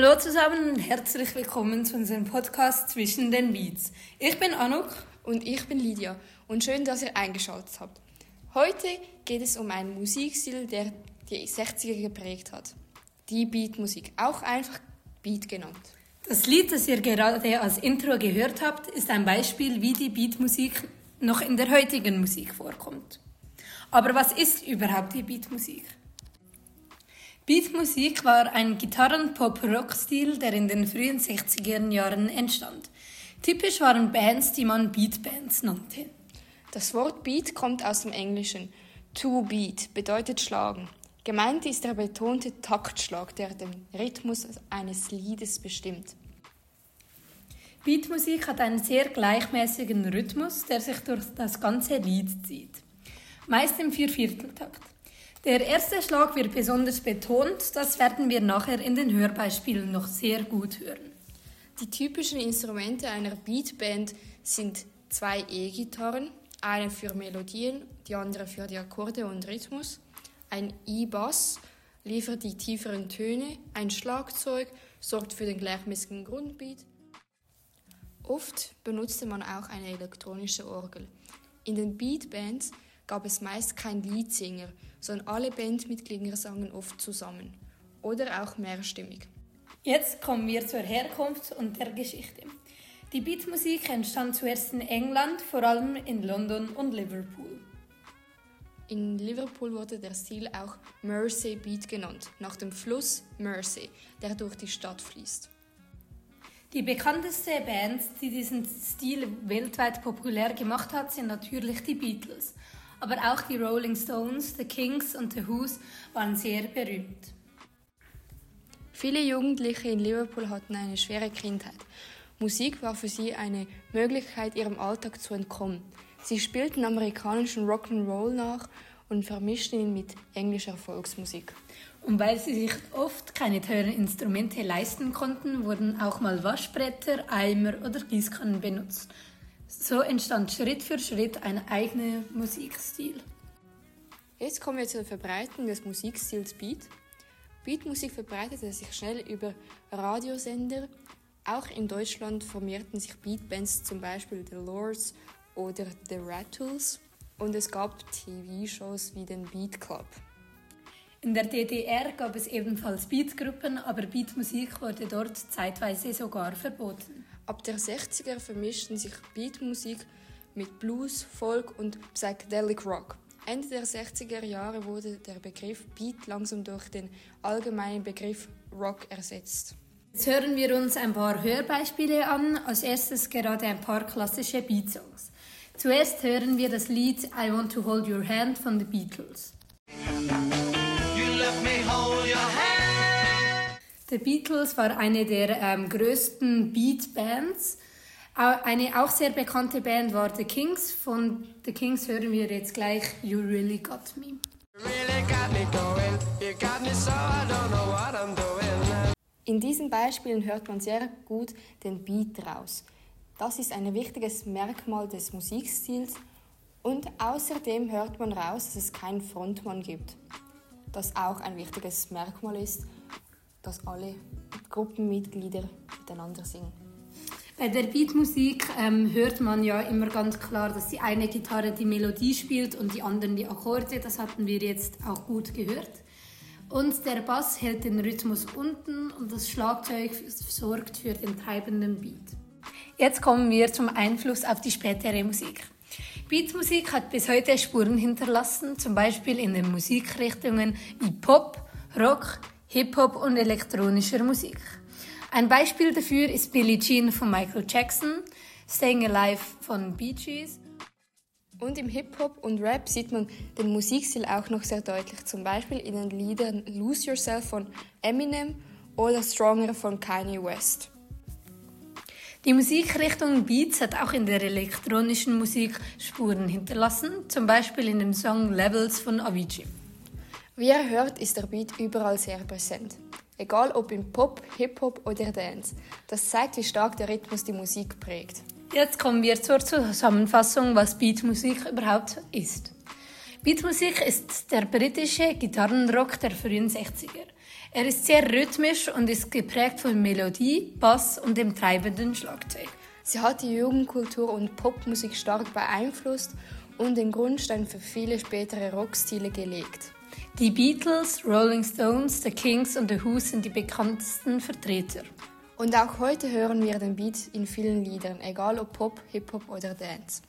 Hallo zusammen und herzlich willkommen zu unserem Podcast Zwischen den Beats. Ich bin Anuk. Und ich bin Lydia und schön, dass ihr eingeschaltet habt. Heute geht es um einen Musikstil, der die 60er geprägt hat. Die Beatmusik, auch einfach Beat genannt. Das Lied, das ihr gerade als Intro gehört habt, ist ein Beispiel, wie die Beatmusik noch in der heutigen Musik vorkommt. Aber was ist überhaupt die Beatmusik? Beatmusik war ein Gitarren-Pop-Rock-Stil, der in den frühen 60er Jahren entstand. Typisch waren Bands, die man Beatbands nannte. Das Wort Beat kommt aus dem Englischen. To beat bedeutet schlagen. Gemeint ist der betonte Taktschlag, der den Rhythmus eines Liedes bestimmt. Beatmusik hat einen sehr gleichmäßigen Rhythmus, der sich durch das ganze Lied zieht. Meist im Viervierteltakt. Der erste Schlag wird besonders betont, das werden wir nachher in den Hörbeispielen noch sehr gut hören. Die typischen Instrumente einer Beatband sind zwei E-Gitarren, eine für Melodien, die andere für die Akkorde und Rhythmus. Ein E-Bass liefert die tieferen Töne, ein Schlagzeug sorgt für den gleichmäßigen Grundbeat. Oft benutzte man auch eine elektronische Orgel. In den Beatbands gab es meist keinen Leadsinger, sondern alle Bandmitglieder sangen oft zusammen oder auch mehrstimmig. Jetzt kommen wir zur Herkunft und der Geschichte. Die Beatmusik entstand zuerst in England, vor allem in London und Liverpool. In Liverpool wurde der Stil auch Mersey Beat genannt, nach dem Fluss Mersey, der durch die Stadt fließt. Die bekannteste Band, die diesen Stil weltweit populär gemacht hat, sind natürlich die Beatles. Aber auch die Rolling Stones, The Kings und The Who's waren sehr berühmt. Viele Jugendliche in Liverpool hatten eine schwere Kindheit Musik war für sie eine Möglichkeit, ihrem Alltag zu entkommen. Sie spielten amerikanischen Rock'n'Roll nach und vermischten ihn mit englischer Volksmusik. Und weil sie sich oft keine teuren Instrumente leisten konnten, wurden auch mal Waschbretter, Eimer oder Gießkannen benutzt. So entstand Schritt für Schritt ein eigener Musikstil. Jetzt kommen wir zur Verbreitung des Musikstils Beat. Beatmusik verbreitete sich schnell über Radiosender, auch in Deutschland formierten sich Beatbands, zum Beispiel The Lords oder The Rattles, und es gab TV-Shows wie den Beat Club. In der DDR gab es ebenfalls Beatgruppen, aber Beatmusik wurde dort zeitweise sogar verboten. Ab der 60er vermischten sich Beatmusik mit Blues, Folk und Psychedelic Rock. Ende der 60er Jahre wurde der Begriff Beat langsam durch den allgemeinen Begriff Rock ersetzt. Jetzt hören wir uns ein paar Hörbeispiele an. Als erstes gerade ein paar klassische Beat-Songs. Zuerst hören wir das Lied I Want to Hold Your Hand von The Beatles. The Beatles war eine der ähm, größten Beat-Bands. Eine auch sehr bekannte Band war The Kings. Von The Kings hören wir jetzt gleich You Really Got Me. In diesen Beispielen hört man sehr gut den Beat raus. Das ist ein wichtiges Merkmal des Musikstils und außerdem hört man raus, dass es keinen Frontmann gibt. Das auch ein wichtiges Merkmal ist, dass alle Gruppenmitglieder miteinander singen. Bei der Beatmusik ähm, hört man ja immer ganz klar, dass die eine Gitarre die Melodie spielt und die anderen die Akkorde. Das hatten wir jetzt auch gut gehört. Und der Bass hält den Rhythmus unten und das Schlagzeug sorgt für den treibenden Beat. Jetzt kommen wir zum Einfluss auf die spätere Musik. Beatmusik hat bis heute Spuren hinterlassen, zum Beispiel in den Musikrichtungen wie Pop, Rock, Hip-Hop und elektronischer Musik. Ein Beispiel dafür ist Billie Jean von Michael Jackson, Staying Alive von Bee Gees und im Hip-Hop und Rap sieht man den Musikstil auch noch sehr deutlich, zum Beispiel in den Liedern Lose Yourself von Eminem oder Stronger von Kanye West. Die Musikrichtung Beats hat auch in der elektronischen Musik Spuren hinterlassen, zum Beispiel in dem Song Levels von Avicii. Wie ihr hört, ist der Beat überall sehr präsent. Egal ob im Pop, Hip-Hop oder Dance. Das zeigt, wie stark der Rhythmus die Musik prägt. Jetzt kommen wir zur Zusammenfassung, was Beatmusik überhaupt ist. Beatmusik ist der britische Gitarrenrock der frühen 60er. Er ist sehr rhythmisch und ist geprägt von Melodie, Bass und dem treibenden Schlagzeug. Sie hat die Jugendkultur und Popmusik stark beeinflusst und den Grundstein für viele spätere Rockstile gelegt. Die Beatles, Rolling Stones, The Kings und The Who sind die bekanntesten Vertreter. Und auch heute hören wir den Beat in vielen Liedern, egal ob Pop, Hip-Hop oder Dance.